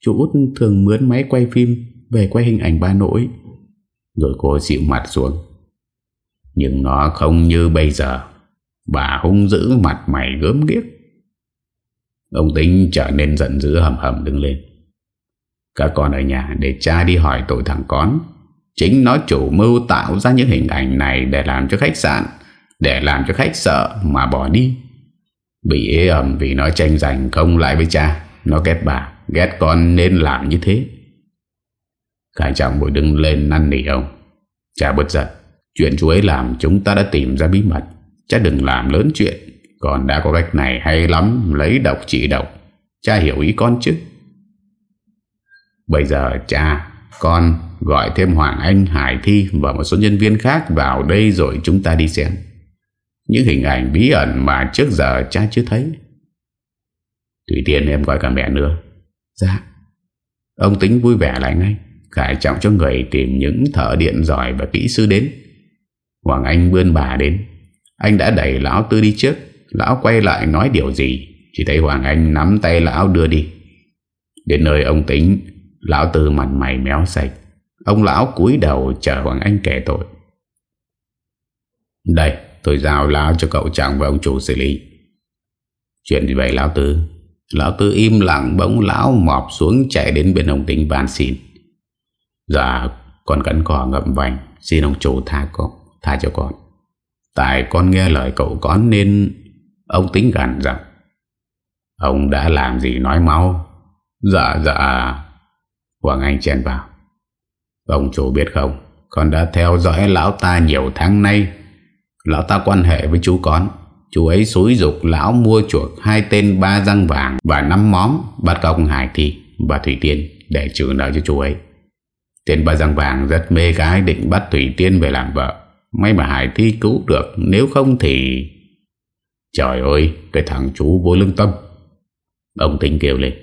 Chú út thường mướn máy quay phim Về quay hình ảnh ba nỗi Rồi cô dịu mặt xuống. Nhưng nó không như bây giờ. Bà hung dữ mặt mày gớm ghiếc. Ông tính trở nên giận dữ hầm hầm đứng lên. Các con ở nhà để cha đi hỏi tội thằng con. Chính nó chủ mưu tạo ra những hình ảnh này Để làm cho khách sạn, Để làm cho khách sợ mà bỏ đi. Bị ế ẩm vì nó tranh giành không lại với cha. Nó ghét bà, Ghét con nên làm như thế. Khải trọng bội đứng lên năn nỉ ông. Cha bất giận, Chuyện chú ấy làm chúng ta đã tìm ra bí mật. Chắc đừng làm lớn chuyện Còn đã có cách này hay lắm, Lấy độc trị độc. Cha hiểu ý con chứ? Bây giờ cha, Con gọi thêm Hoàng Anh, Hải Thi Và một số nhân viên khác vào đây Rồi chúng ta đi xem. Những hình ảnh bí ẩn mà trước giờ cha chưa thấy. Thủy Tiên em gọi cả mẹ nữa. Dạ. Ông tính vui vẻ lại ngay Khải trọng cho người tìm những thợ điện giỏi và kỹ sư đến. Hoàng Anh bươn bà đến. Anh đã đẩy lão tư đi trước Lão quay lại nói điều gì Chỉ thấy Hoàng Anh nắm tay lão đưa đi. Đến nơi ông tính Lão tư mặt mày méo sạch. Ông lão cúi đầu chờ Hoàng Anh kể tội. Đây tôi giao lão cho cậu chàng và ông chủ xử lý. Chuyện gì vậy lão tư Lão tư im lặng, bỗng lão mọp xuống chạy đến bên ông tính van xin. Dạ con cắn cỏ ngậm vành, Xin ông chủ tha con Tha cho con. Tại con nghe lời cậu con nên, Ông tính gần rằng, Ông đã làm gì nói mau Dạ dạ. Hoàng Anh chen vào. Ông chủ biết không, Con đã theo dõi lão ta nhiều tháng nay. Lão ta quan hệ với chú con. Chú ấy xúi dục lão mua chuộc Hai tên ba răng vàng Và năm móm, bắt cóc Hải Thi Và Thủy Tiên để trừ nợ cho chú ấy. Tên ba răng vàng rất mê gái Định bắt Thủy Tiên về làm vợ. May mà Hải Thi cứu được, Nếu không thì Trời ơi, cái thằng chú vô lương tâm. Ông tính kêu lên.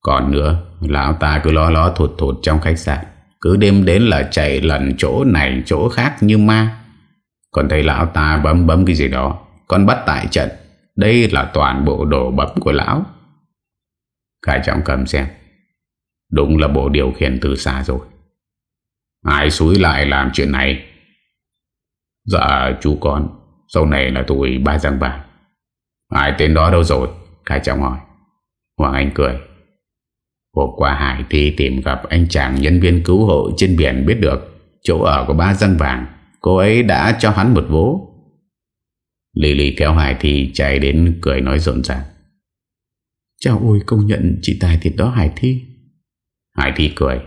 Còn nữa, Lão ta cứ lo lo thụt thụt trong khách sạn. Cứ đêm đến là chạy lần chỗ này, chỗ khác như ma. Còn thấy lão ta bấm bấm cái gì đó con bắt tại trận. Đây là toàn bộ đồ bấm của lão. Khải trọng cầm xem. Đúng là bộ điều khiển từ xa rồi. Ai xúi lại làm chuyện này? Dạ chú con, Sau này là tụi ba giang vàng Ai tên đó đâu rồi? Khải trọng hỏi. Hoàng Anh cười. Hôm qua Hải Thi tìm gặp anh chàng nhân viên cứu hộ trên biển biết được chỗ ở của ba dân vàng. Cô ấy đã cho hắn một vố. Lily kéo Hải Thi chạy đến cười nói rộn ràng. Chào ôi công nhận chị tài thiệt đó Hải Thi. Hải Thi cười.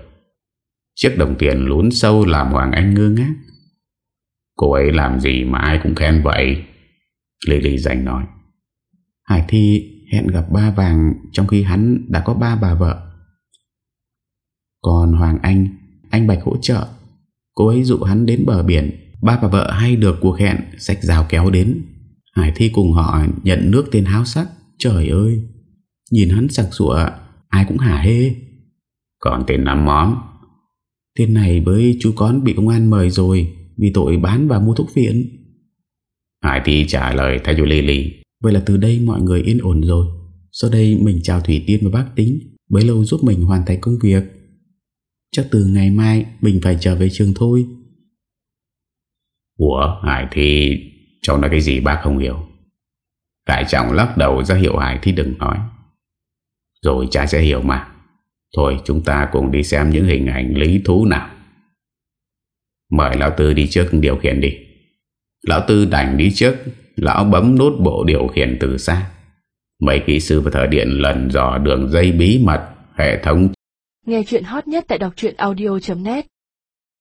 Chiếc đồng tiền lún sâu làm Hoàng Anh ngơ ngác. Cô ấy làm gì mà ai cũng khen vậy? Lily dành nói. Hải Thi hẹn gặp ba vàng trong khi hắn đã có ba bà vợ. Còn Hoàng Anh Anh Bạch hỗ trợ Cô ấy dụ hắn đến bờ biển Ba bà vợ hay được cuộc hẹn Sạch rào kéo đến Hải Thi cùng họ nhận nước tên háo sắc. Trời ơi! Nhìn hắn sặc sụa Ai cũng hả hê. Còn tên nắm món, Tên này với chú con bị công an mời rồi Vì tội bán và mua thuốc phiện. Hải Thi trả lời thay cho lì. Vậy là từ đây mọi người yên ổn rồi. Sau đây mình chào Thủy Tiên và bác tính Bấy lâu giúp mình hoàn thành công việc. Chắc từ ngày mai Mình phải trở về trường thôi. Ủa Hải Thi Cháu nói cái gì bác không hiểu? Đại trọng lắc đầu ra hiệu Hải thì đừng nói. Rồi cha sẽ hiểu mà. Thôi, chúng ta cùng đi xem những hình ảnh lý thú nào. Mời Lão Tư đi trước điều khiển đi. Lão Tư đành đi trước. Lão bấm nút bộ điều khiển từ xa. Mấy kỹ sư và thợ điện lần dò đường dây bí mật, hệ thống Nghe chuyện hot nhất tại đọc audio.net